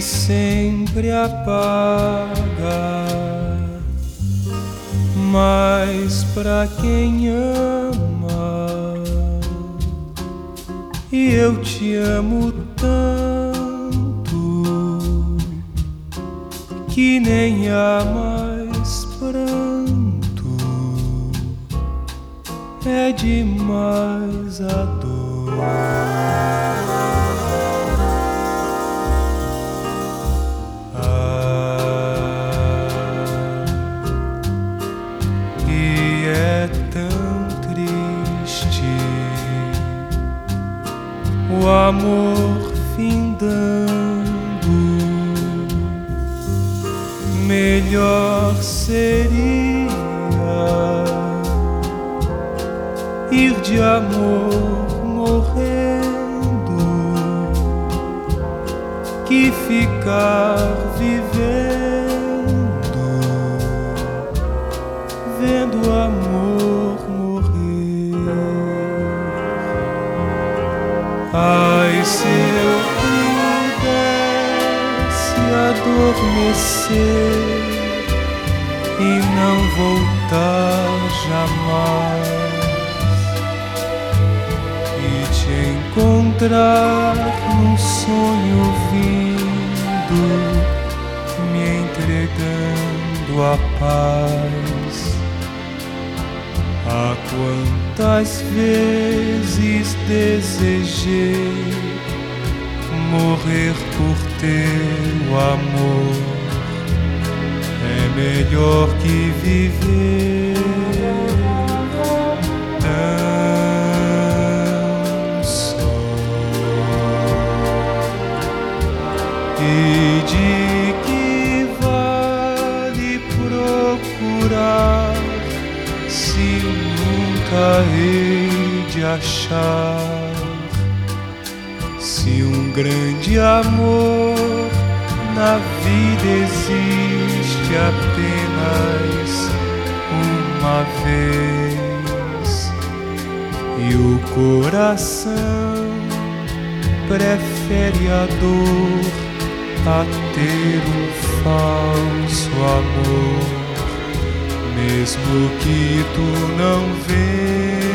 sempre apaga. Mas pra quem ama, e eu te amo tanto que nem há mais pranto, é demais a dor. O amor findando. Melhor seria ir de amor morrendo que ficar vivendo, vendo amor adormecer e não voltar jamais e te encontrar num sonho vindo, me entregando a paz. Ah, quantas vezes desejei morrer por teu amor. É melhor que viver tão só. E de que vale procurar se nunca hei de achar? Se um grande amor na vida existe apenas uma vez. E o coração prefere a dor a ter um falso amor, mesmo que tu não vejas